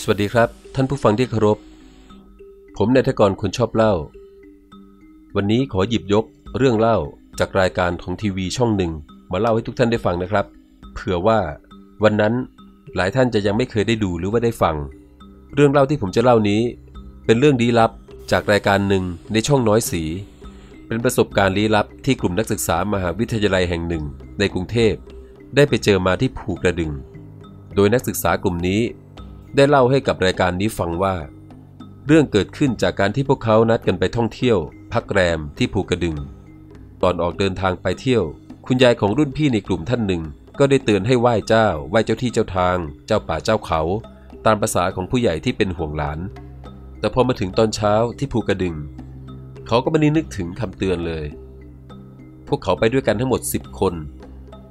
สวัสดีครับ ท่านผู้ฟังที่เคารพ ผมนายทกรคนชอบเล่า วันนี้ขอหยิบยกเรื่องเล่าจากรายการของทีวีช่องหนึ่ง มาเล่าให้ทุกท่านได้ฟังนะครับ เผื่อว่าวันนั้นหลายท่านจะยังไม่เคยได้ดูหรือว่าได้ฟัง เรื่องเล่าที่ผมจะเล่านี้ เป็นเรื่องลี้ลับจากรายการหนึ่งในช่องน้อยสี เป็นประสบการณ์ลี้ลับที่กลุ่มนักศึกษามหาวิทยาลัยแห่งหนึ่ง ในกรุงเทพ ได้ไปเจอมาที่ภูกระดึง โดยนักศึกษากลุ่มนี้ ได้เล่าให้กับรายการนี้ฟังว่า เรื่องเกิดขึ้นจากการที่พวกเขานัดกันไปท่องเที่ยว พักแรมที่ภูกระดึง ตอนออกเดินทางไปเที่ยว คุณยายของรุ่นพี่ในกลุ่มท่านหนึ่ง ก็ได้เตือนให้ไหว้เจ้า ไหว้เจ้าที่เจ้าทาง เจ้าป่าเจ้าเขา ตามภาษาของผู้ใหญ่ที่เป็นห่วงหลาน แต่พอมาถึงตอนเช้าที่ภูกระดึง เขาก็ไม่ได้นึกถึงคำเตือนเลย พวกเขาไปด้วยกันทั้งหมด 10 คน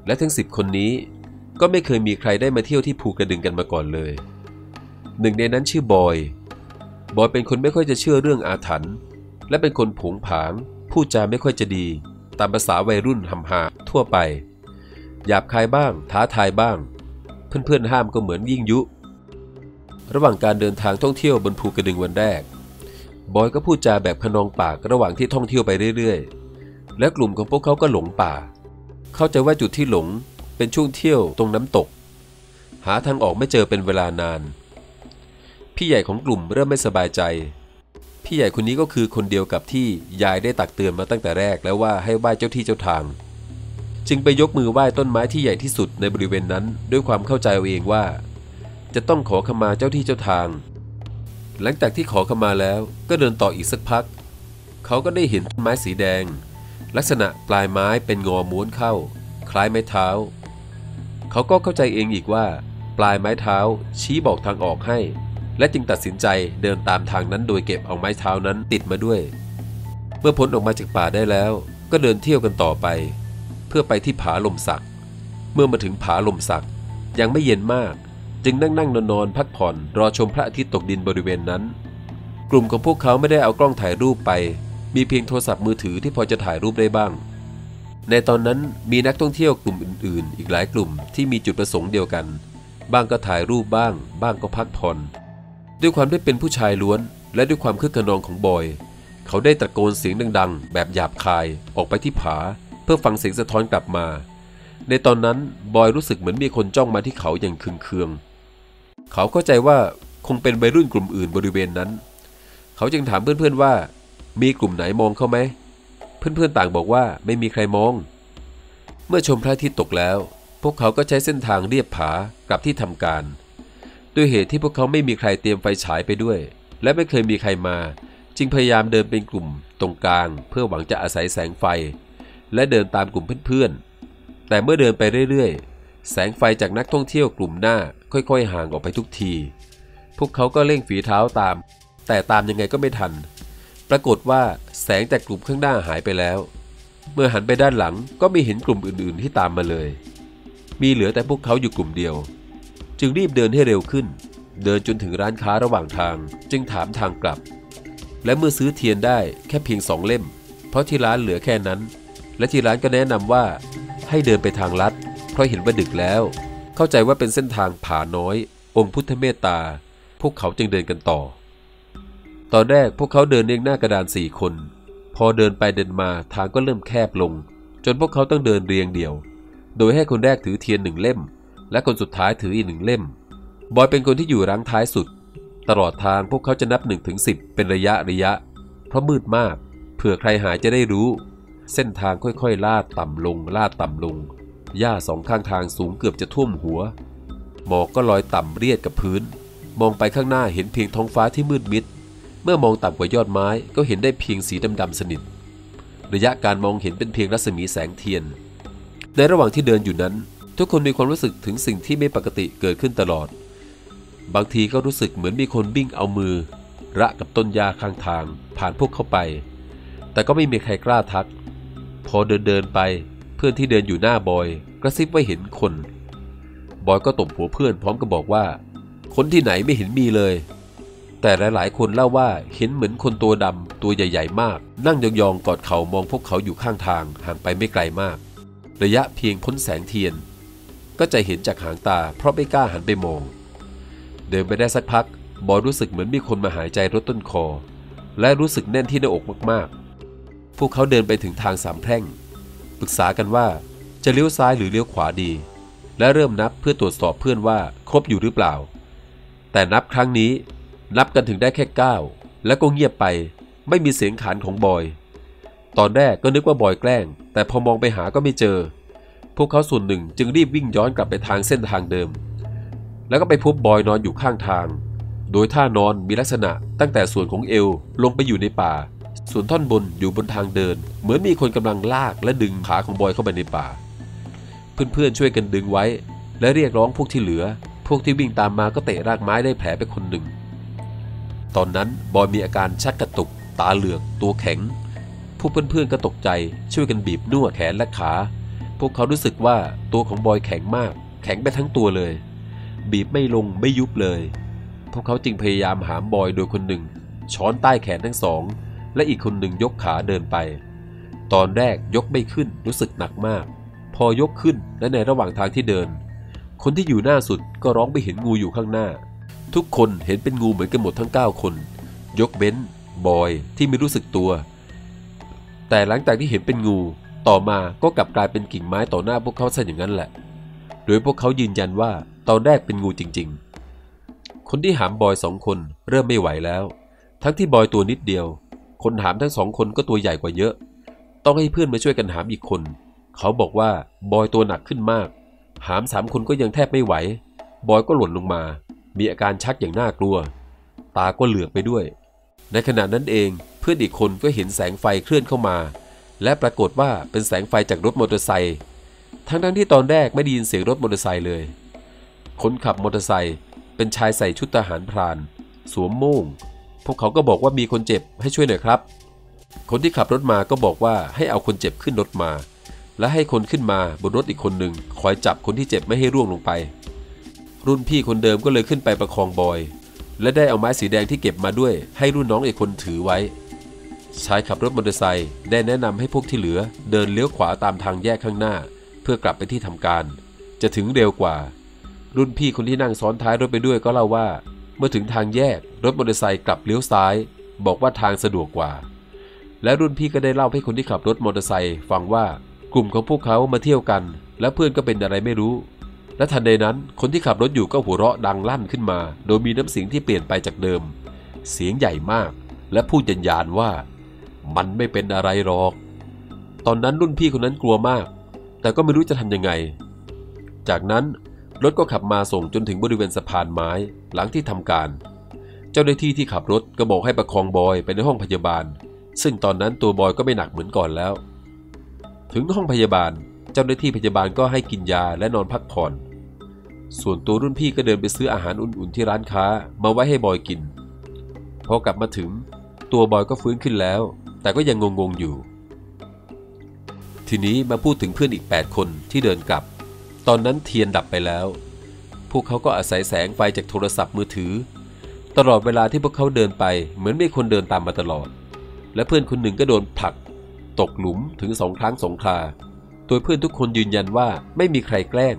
และทั้ง 10 คนนี้ก็ไม่เคยมีใครได้มาเที่ยวที่ภูกระดึงกันมาก่อนเลย หนึ่งในนั้นชื่อบอย บอยเป็นคนไม่ค่อยจะเชื่อเรื่องอาถรรพ์และเป็นคนผงผางพูดจาไม่ค่อยจะดี ตามภาษาวัยรุ่นหำหาทั่วไป หยาบคายบ้าง ท้าทายบ้าง เพื่อนๆห้ามก็เหมือนยิ่งยุ ระหว่างการเดินทางท่องเที่ยวบนภูกระดึงวันแรก บอยก็พูดจาแบบขนองปากระหว่างที่ท่องเที่ยวไปเรื่อยๆ และกลุ่มของพวกเขาก็หลงป่า เข้าใจว่าจุดที่หลงเป็นช่วงเที่ยวตรงน้ำตก หาทางออกไม่เจอเป็นเวลานาน พี่ใหญ่ของกลุ่มเริ่มไม่สบายใจ พี่ใหญ่คนนี้ก็คือคนเดียวกับที่ยายได้ตักเตือนมาตั้งแต่แรกแล้วว่าให้ไหว้เจ้าที่เจ้าทาง จึงไปยกมือไหว้ต้นไม้ที่ใหญ่ที่สุดในบริเวณนั้น ด้วยความเข้าใจเอาเองว่า จะต้องขอขมาเจ้าที่เจ้าทาง หลังจากที่ขอขมาแล้วก็เดินต่ออีกสักพัก เขาก็ได้เห็นต้นไม้สีแดง ลักษณะปลายไม้เป็นงอม้วนเข้า คล้ายไม้เท้า เขาก็เข้าใจเองอีกว่า ปลายไม้เท้าชี้บอกทางออกให้ และจึงตัดสินใจเดินตามทางนั้นโดยเก็บเอาไม้เท้านั้นติดมาด้วย เมื่อพ้นออกมาจากป่าได้แล้ว ก็เดินเที่ยวกันต่อไป เพื่อไปที่ผาลมสัก เมื่อมาถึงผาลมสักยังไม่เย็นมาก จึงนั่งนั่งนอนนอนพักผ่อนรอชมพระอาทิตย์ตกดินบริเวณนั้น กลุ่มของพวกเขาไม่ได้เอากล้องถ่ายรูปไป มีเพียงโทรศัพท์มือถือที่พอจะถ่ายรูปได้บ้าง ในตอนนั้นมีนักท่องเที่ยวกลุ่มอื่น ๆ อีกหลายกลุ่มที่มีจุดประสงค์เดียวกัน บ้างก็ถ่ายรูปบ้าง บ้างก็พักผ่อน ด้วยความที่เป็นผู้ชายล้วน และด้วยความคึกขนองของบอย เขาได้ตะโกนเสียงดังๆ แบบหยาบคายออกไปที่ผา เพื่อฟังเสียงสะท้อนกลับมา ในตอนนั้นบอยรู้สึกเหมือนมีคนจ้องมาที่เขาอย่างคึงเคืองเขาเข้าใจว่าคงเป็นวัยรุ่นกลุ่มอื่นบริเวณนั้น เขาจึงถามเพื่อนๆว่า มีกลุ่มไหนมองเขาไหม เพื่อนๆต่างบอกว่าไม่มีใครมอง เมื่อชมพระอาทิตย์ตกแล้ว พวกเขาก็ใช้เส้นทางเรียบผากลับที่ทำการ ด้วยเหตุที่พวกเขาไม่มีใครเตรียมไฟฉายไปด้วย และไม่เคยมีใครมา จึงพยายามเดินเป็นกลุ่มตรงกลาง เพื่อหวังจะอาศัยแสงไฟ และเดินตามกลุ่มเพื่อนๆ แต่เมื่อเดินไปเรื่อยๆ แสงไฟจากนักท่องเที่ยวกลุ่มหน้าค่อยๆ ห่างออกไปทุกที พวกเขาก็เร่งฝีเท้าตาม แต่ตามยังไงก็ไม่ทัน ปรากฏว่าแสงจากกลุ่มข้างหน้าหายไปแล้ว เมื่อหันไปด้านหลังก็ไม่เห็นกลุ่มอื่นๆ ที่ตามมาเลย มีเหลือแต่พวกเขาอยู่กลุ่มเดียว จึงรีบเดินให้เร็วขึ้น เดินจนถึงร้านค้าระหว่างทาง จึงถามทางกลับ และเมื่อซื้อเทียนได้แค่เพียงสองเล่ม เพราะที่ร้านเหลือแค่นั้น และที่ร้านก็แนะนำว่า ให้เดินไปทางลัด เพราะเห็นว่าดึกแล้ว เข้าใจว่าเป็นเส้นทางผาน้อย องค์พุทธเมตตา พวกเขาจึงเดินกันต่อ ตอนแรกพวกเขาเดินเรียงหน้ากระดานสี่คน พอเดินไปเดินมาทางก็เริ่มแคบลง จนพวกเขาต้องเดินเรียงเดี่ยว โดยให้คนแรกถือเทียนหนึ่งเล่ม และคนสุดท้ายถืออีกหนึ่งเล่ม บอยเป็นคนที่อยู่รังท้ายสุด ตลอดทางพวกเขาจะนับ1นถึงสิเป็นระยะระยะ เพราะมืดมาก เผื่อใครหายจะได้รู้ เส้นทางค่อยๆ ลาดต่ำลง ลาดต่ำลง หญ้าสองข้างทางสูงเกือบจะท่วมหัว หมอกก็ลอยต่ำเรียดกับพื้น มองไปข้างหน้าเห็นเพียงท้องฟ้าที่มืดมิด เมื่อมองต่ำกว่ายอดไม้ก็เห็นได้เพียงสีดำๆสนิท ระยะการมองเห็นเป็นเพียงรัศมีแสงเทียน ในระหว่างที่เดินอยู่นั้น ทุกคนมีความรู้สึกถึงสิ่งที่ไม่ปกติเกิดขึ้นตลอด บางทีก็รู้สึกเหมือนมีคนบิ้งเอามือ ระกับต้นหญ้าข้างทาง ผ่านพวกเข้าไป แต่ก็ไม่มีใครกล้าทัก พอเดินเดินไป เพื่อนที่เดินอยู่หน้าบอย กระซิบว่าเห็นคน บอยก็ตบหัวเพื่อนพร้อมกับบอกว่า คนที่ไหนไม่เห็นมีเลย แต่หลาย ๆ คนเล่าว่าเห็นเหมือนคนตัวดำตัวใหญ่ ๆ มาก นั่งยองๆกอดเข่ามองพวกเขาอยู่ข้างทางห่างไปไม่ไกลมาก ระยะเพียงพ้นแสงเทียน ก็จะเห็นจากหางตา เพราะไม่กล้าหันไปมอง เดินไปได้สักพัก บอยรู้สึกเหมือนมีคนมาหายใจรถต้นคอ และรู้สึกแน่นที่หน้าอกมากๆ พวกเขาเดินไปถึงทางสามแพร่ง ปรึกษากันว่าจะเลี้ยวซ้ายหรือเลี้ยวขวาดี และเริ่มนับเพื่อตรวจสอบเพื่อนว่าครบอยู่หรือเปล่า แต่นับครั้งนี้ นับกันถึงได้แค่ก้าแล้วก็เงียบไป ไม่มีเสียงขานของบอย ตอนแรกก็นึกว่าบอยแกล้ง แต่พอมองไปหาก็ไม่เจอ พวกเขาส่วนหนึ่งจึงรีบวิ่งย้อนกลับไปทางเส้นทางเดิม แล้วก็ไปพบบอยนอนอยู่ข้างทาง โดยท่านอนมีลักษณะตั้งแต่ส่วนของเอวลงไปอยู่ในป่า ส่วนท่อนบนอยู่บนทางเดิน เหมือนมีคนกำลังลากและดึงขาของบอยเข้าไปในป่า เพื่อนๆช่วยกันดึงไว้ และเรียกร้องพวกที่เหลือ พวกที่วิ่งตามมาก็เตะรากไม้ได้แผลไปคนหนึ่ง ตอนนั้นบอยมีอาการชักกระตุก ตาเหลือก ตัวแข็ง พวกเพื่อนๆก็ตกใจช่วยกันบีบนวดแขนและขา พวกเขารู้สึกว่าตัวของบอยแข็งมาก แข็งไปทั้งตัวเลย บีบไม่ลงไม่ยุบเลย พวกเขาจึงพยายามหามบอยโดยคนหนึ่ง ช้อนใต้แขนทั้งสอง และอีกคนหนึ่งยกขาเดินไป ตอนแรกยกไม่ขึ้นรู้สึกหนักมาก พอยกขึ้นและในระหว่างทางที่เดิน คนที่อยู่หน้าสุดก็ร้องไปเห็นงูอยู่ข้างหน้า ทุกคนเห็นเป็นงูเหมือนกันหมดทั้ง 9 คน ยกเว้นบอยที่ไม่รู้สึกตัว แต่หลังจากที่เห็นเป็นงู ต่อมาก็กลับกลายเป็นกิ่งไม้ต่อหน้าพวกเขาซะอย่างนั้นแหละ โดยพวกเขายืนยันว่าตอนแรกเป็นงูจริง ๆ คนที่หามบอยสองคนเริ่มไม่ไหวแล้ว ทั้งที่บอยตัวนิดเดียว คนหามทั้งสองคนก็ตัวใหญ่กว่าเยอะ ต้องให้เพื่อนมาช่วยกันหามอีกคน เขาบอกว่าบอยตัวหนักขึ้นมาก หามสามคนก็ยังแทบไม่ไหว บอยก็หล่นลงมา มีอาการชักอย่างน่ากลัว ตาก็เหลือกไปด้วย ในขณะนั้นเองเพื่อนอีกคนก็เห็นแสงไฟเคลื่อนเข้ามา และปรากฏว่าเป็นแสงไฟจากรถมอเตอร์ไซค์ทั้งทั้งที่ตอนแรกไม่ได้ยินเสียงรถมอเตอร์ไซค์เลย คนขับมอเตอร์ไซค์เป็นชายใส่ชุดทหารพราน สวมโม่ง พวกเขาก็บอกว่ามีคนเจ็บให้ช่วยหน่อยครับ คนที่ขับรถมาก็บอกว่าให้เอาคนเจ็บขึ้นรถมา และให้คนขึ้นมาบนรถอีกคนหนึ่งคอยจับคนที่เจ็บไม่ให้ร่วงลงไป รุ่นพี่คนเดิมก็เลยขึ้นไปประคองบอย และได้เอาไม้สีแดงที่เก็บมาด้วย ให้รุ่นน้องอีกคนถือไว้ ชายขับรถมอเตอร์ไซค์ได้แนะนำให้พวกที่เหลือ เดินเลี้ยวขวาตามทางแยกข้างหน้า เพื่อกลับไปที่ทำการ จะถึงเร็วกว่า รุ่นพี่คนที่นั่งซ้อนท้ายรถไปด้วยก็เล่าว่า เมื่อถึงทางแยกรถมอเตอร์ไซค์กลับเลี้ยวซ้าย บอกว่าทางสะดวกกว่า และรุ่นพี่ก็ได้เล่าให้คนที่ขับรถมอเตอร์ไซค์ฟังว่ากลุ่มของพวกเขามาเที่ยวกัน และเพื่อนก็เป็นอะไรไม่รู้ และทันใดนั้นคนที่ขับรถอยู่ก็หัวเราะดังลั่นขึ้นมา โดยมีน้ำเสียงที่เปลี่ยนไปจากเดิม เสียงใหญ่มาก และพูดยันยานว่า มันไม่เป็นอะไรหรอก ตอนนั้นรุ่นพี่คนนั้นกลัวมาก แต่ก็ไม่รู้จะทำยังไง จากนั้นรถก็ขับมาส่งจนถึงบริเวณสะพานไม้หลังที่ทำการ เจ้าหน้าที่ที่ขับรถก็บอกให้ประคองบอยไปในห้องพยาบาล ซึ่งตอนนั้นตัวบอยก็ไม่หนักเหมือนก่อนแล้ว ถึงห้องพยาบาล เจ้าหน้าที่พยาบาลก็ให้กินยาและนอนพักผ่อน ส่วนตัวรุ่นพี่ก็เดินไปซื้ออาหารอุ่นๆที่ร้านค้ามาไว้ให้บอยกินพอกลับมาถึง ตัวบอยก็ฟื้นขึ้นแล้ว แต่ก็ยังงงๆอยู่ ทีนี้มาพูดถึงเพื่อนอีก 8 คนที่เดินกลับ ตอนนั้นเทียนดับไปแล้ว พวกเขาก็อาศัยแสงไฟจากโทรศัพท์มือถือ ตลอดเวลาที่พวกเขาเดินไปเหมือนมีคนเดินตามมาตลอด และเพื่อนคนหนึ่งก็โดนผลัก ตกหลุมถึงสองครั้งสองคราโดยเพื่อนทุกคนยืนยันว่าไม่มีใครแกล้ง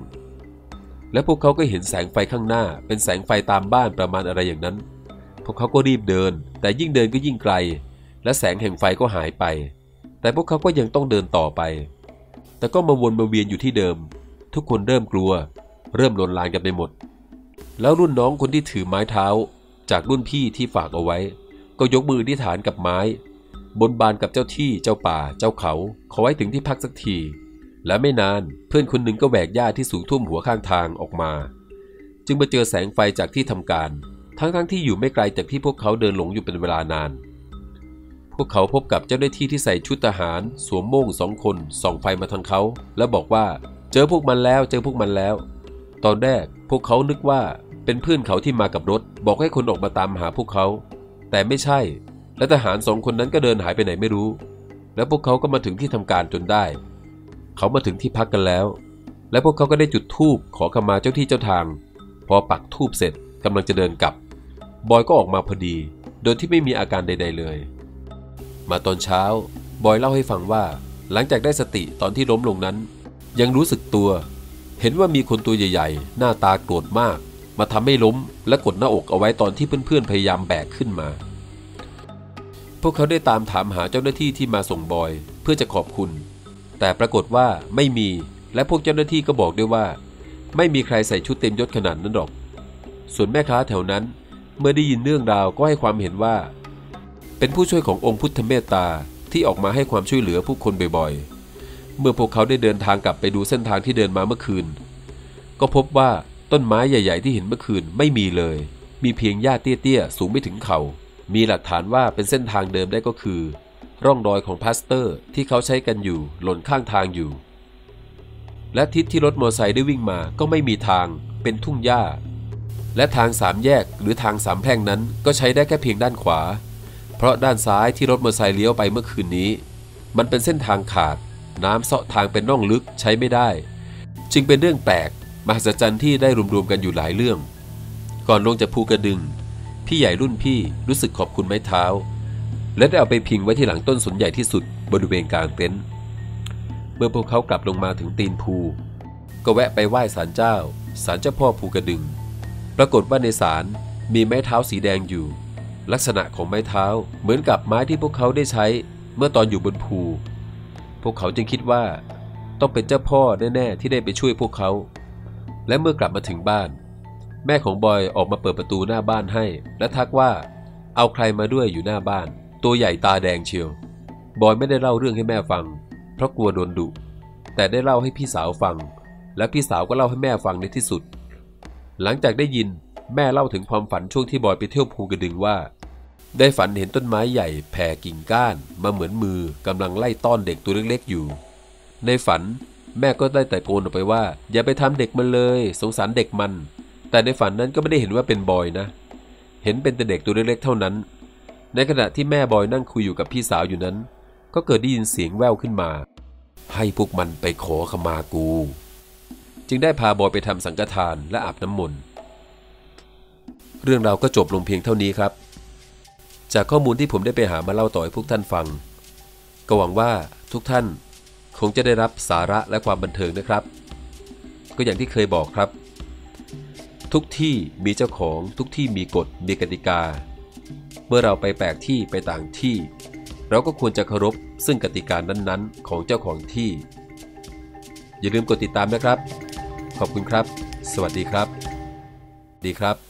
และพวกเขาก็เห็นแสงไฟข้างหน้า เป็นแสงไฟตามบ้านประมาณอะไรอย่างนั้น พวกเขาก็รีบเดิน แต่ยิ่งเดินก็ยิ่งไกล และแสงแห่งไฟก็หายไป แต่พวกเขาก็ยังต้องเดินต่อไป แต่ก็มาวนมาเวียนอยู่ที่เดิม ทุกคนเริ่มกลัว เริ่มลนลานกันไปหมด แล้วรุ่นน้องคนที่ถือไม้เท้า จากรุ่นพี่ที่ฝากเอาไว้ ก็ยกมือที่ฐานกับไม้ บนบานกับเจ้าที่เจ้าป่า เจ้าเขา ขอไว้ถึงที่พักสักที และไม่นานเพื่อนคนหนึ่งก็แหวกหญ้าที่สูงท่วมหัวข้างทางออกมา จึงมาเจอแสงไฟจากที่ทำการ ทั้งๆทที่อยู่ไม่ไกลจากที่พวกเขาเดินหลงอยู่เป็นเวลานาน พวกเขาพบกับเจ้าหน้าที่ที่ใส่ชุดทหาร สวมโม่งสองคนส่องไฟมาทางเขา แล้วบอกว่า เจอพวกมันแล้วเจอพวกมันแล้ว ตอนแรกพวกเขานึกว่าเป็นเพื่อนเขาที่มากับรถ บอกให้คนออกมาตามหาพวกเขา แต่ไม่ใช่ และทหารสองคนนั้นก็เดินหายไปไหนไม่รู้ แล้วพวกเขาก็มาถึงที่ทำการจนได้ เขามาถึงที่พักกันแล้ว และพวกเขาก็ได้จุดธูปขอขมาเจ้าที่เจ้าทาง พอปักธูปเสร็จกำลังจะเดินกลับ บอยก็ออกมาพอดี โดยที่ไม่มีอาการใด ๆ เลย มาตอนเช้า บอยเล่าให้ฟังว่า หลังจากได้สติตอนที่ล้มลงนั้น ยังรู้สึกตัว เห็นว่ามีคนตัวใหญ่ ๆ หน้าตาโกรธมาก มาทำให้ล้มและกดหน้าอกเอาไว้ตอนที่เพื่อนๆพยายามแบกขึ้นมา พวกเขาได้ตามถามหาเจ้าหน้าที่ที่มาส่งบอยเพื่อจะขอบคุณ แต่ปรากฏว่าไม่มีและพวกเจ้าหน้าที่ก็บอกด้วยว่า ไม่มีใครใส่ชุดเต็มยศขนาดนั้นหรอก ส่วนแม่ค้าแถวนั้นเมื่อได้ยินเรื่องราวก็ให้ความเห็นว่า เป็นผู้ช่วยขององค์พุทธเมตตาที่ออกมาให้ความช่วยเหลือผู้คนบ่อยๆ เมื่อพวกเขาได้เดินทางกลับไปดูเส้นทางที่เดินมาเมื่อคืน ก็พบว่าต้นไม้ใหญ่ ๆ ที่เห็นเมื่อคืนไม่มีเลย มีเพียงหญ้าเตี้ยๆ สูงไม่ถึงเข่า มีหลักฐานว่าเป็นเส้นทางเดิมได้ก็คือ ร่องรอยของพลาสเตอร์ที่เขาใช้กันอยู่หล่นข้างทางอยู่ และทิศที่รถมอเตอร์ไซค์ได้วิ่งมาก็ไม่มีทางเป็นทุ่งหญ้า และทางสามแยกหรือทางสามแพร่งนั้นก็ใช้ได้แค่เพียงด้านขวา เพราะด้านซ้ายที่รถมอเตอร์ไซค์เลี้ยวไปเมื่อคืนนี้ มันเป็นเส้นทางขาด น้ำเซาะทางเป็นร่องลึกใช้ไม่ได้ จึงเป็นเรื่องแปลกมหัศจรรย์ที่ได้รวมๆกันอยู่หลายเรื่อง ก่อนลงจากภูกระดึง พี่ใหญ่รุ่นพี่รู้สึกขอบคุณไม้เท้า และได้เอาไปพิงไว้ที่หลังต้นสนใหญ่ที่สุดบริเวณกลางเต็นท์เมื่อพวกเขากลับลงมาถึงตีนภูก็แวะไปไหว้ศาลเจ้าศาลเจ้าพ่อภูกระดึง ปรากฏว่าในศาลมีไม้เท้าสีแดงอยู่ ลักษณะของไม้เท้าเหมือนกับไม้ที่พวกเขาได้ใช้เมื่อตอนอยู่บนภู พวกเขาจึงคิดว่า ต้องเป็นเจ้าพ่อแน่ๆที่ได้ไปช่วยพวกเขา และเมื่อกลับมาถึงบ้าน แม่ของบอยออกมาเปิดประตูหน้าบ้านให้ และทักว่า เอาใครมาด้วยอยู่หน้าบ้าน ตัวใหญ่ตาแดงเชียว บอยไม่ได้เล่าเรื่องให้แม่ฟัง เพราะกลัวโดนดุแต่ได้เล่าให้พี่สาวฟัง และพี่สาวก็เล่าให้แม่ฟังในที่สุด หลังจากได้ยิน แม่เล่าถึงความฝันช่วงที่บอยไปเที่ยวภูกระดึงว่า ได้ฝันเห็นต้นไม้ใหญ่แผ่กิ่งก้าน มาเหมือนมือกำลังไล่ต้อนเด็กตัวเล็กๆอยู่ ในฝันแม่ก็ได้แต่โกนออกไปว่า อย่าไปทำเด็กมันเลย สงสารเด็กมัน แต่ในฝันนั้นก็ไม่ได้เห็นว่าเป็นบอยนะ เห็นเป็นแต่เด็กตัวเล็กๆเท่านั้น ในขณะที่แม่บอยนั่งคุยอยู่กับพี่สาวอยู่นั้น ก็เกิดได้ยินเสียงแว่วขึ้นมา ให้พวกมันไปขอขมากู จึงได้พาบอยไปทำสังฆทานและอาบน้ำมนต์ เรื่องราวก็จบลงเพียงเท่านี้ครับ จากข้อมูลที่ผมได้ไปหามาเล่าต่อให้พวกท่านฟัง ก็หวังว่าทุกท่านคงจะได้รับสาระและความบันเทิงนะครับ ก็อย่างที่เคยบอกครับ ทุกที่มีเจ้าของทุกที่มีกฎมีกติกา เมื่อเราไปแปลกที่ไปต่างที่ เราก็ควรจะเคารพซึ่งกติกานั้นๆ ของเจ้าของที่ อย่าลืมกดติดตามนะครับ ขอบคุณครับ สวัสดีครับ ดีครับ